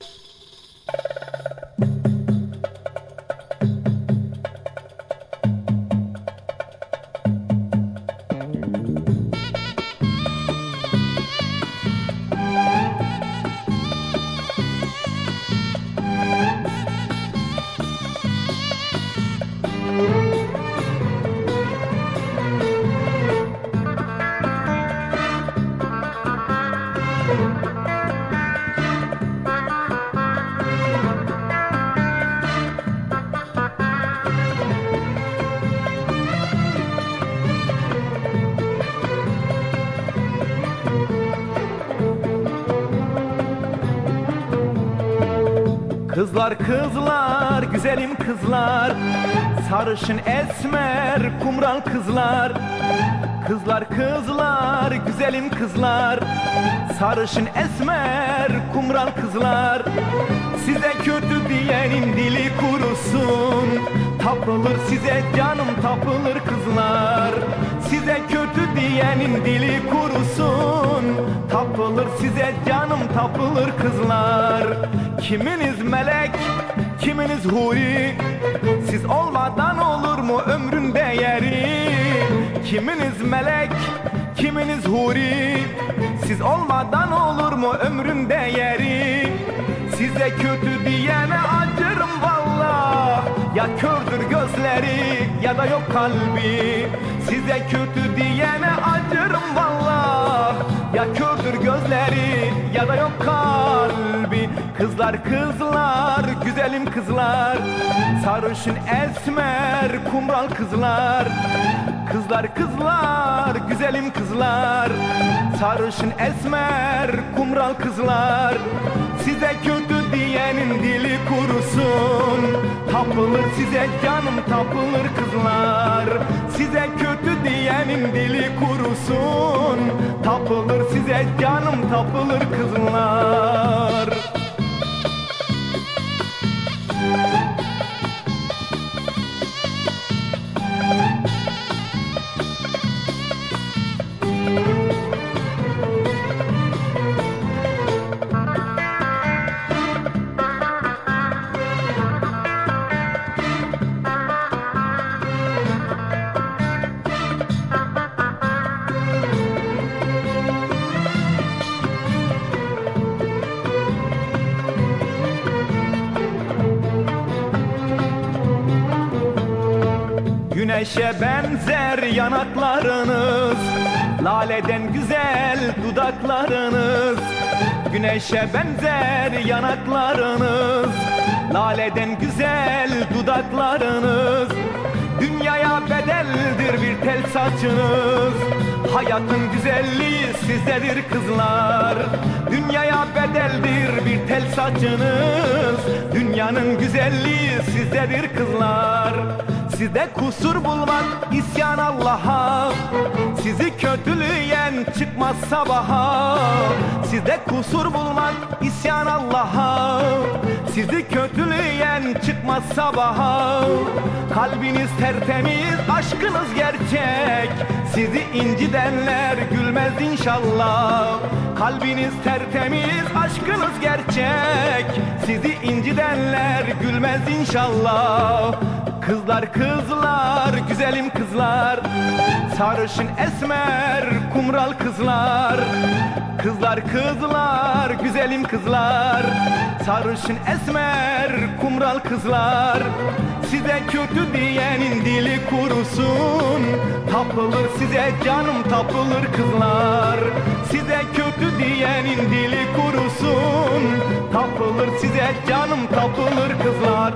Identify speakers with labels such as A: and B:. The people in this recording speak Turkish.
A: you Kızlar kızlar güzelim kızlar. Sarışın esmer kumral kızlar. Kızlar kızlar güzelim kızlar. Sarışın esmer kumral kızlar. Size kötü diyenin dili kurusun. Tapılır size canım tapılır kızlar diyenin dili kurusun. Tapılır size canım tapılır kızlar. Kiminiz melek, kiminiz huri? Siz olmadan olur mu ömrün değeri? Kiminiz melek, kiminiz huri? Siz olmadan olur mu ömrün değeri? Size kötü diyene acırım valla Ya kördür gözleri ya da yok kalbi. Size kötü diyene acırım valla Ya kördür gözleri ya da yok kalbi. Kızlar kızlar güzelim kızlar. Sarışın esmer kumral kızlar. Kızlar kızlar güzelim kızlar. Sarışın esmer kumral kızlar. Size kötü diyenin dili kurusun Tapılır size canım tapılır kızlar. Size kötü diyenin dili kurusun. Tapılır size canım tapılır kızlar Güneşe benzer yanaklarınız Laleden güzel dudaklarınız. Güneşe benzer yanaklarınız Laleden güzel dudaklarınız. Dünyaya bedeldir bir tel saçınız. Hayatın güzelliği sizdedir kızlar. Dünyaya bedeldir bir tel saçınız. Dünyanın güzelliği sizdedir kızlar Sizde kusur bulmak isyan Allah'a. Sizi kötüleyen çıkmaz sabaha Sizde kusur bulmak isyan Allah'a. Sizi kötüleyen çıkmaz sabaha Kalbiniz tertemiz, aşkınız gerçek. Sizi incidenler gülmez inşallah. Kalbiniz tertemiz, aşkınız gerçek. Sizi incidenler gülmez inşallah Kızlar kızlar güzelim kızlar. Sarışın esmer kumral kızlar. Kızlar kızlar güzelim kızlar. Sarışın esmer kumral kızlar. Size kötü diyenin dili kurusun. Tapılır size canım tapılır kızlar. Size kötü diyenin dili kurusun. Tapılır size canım tapılır kızlar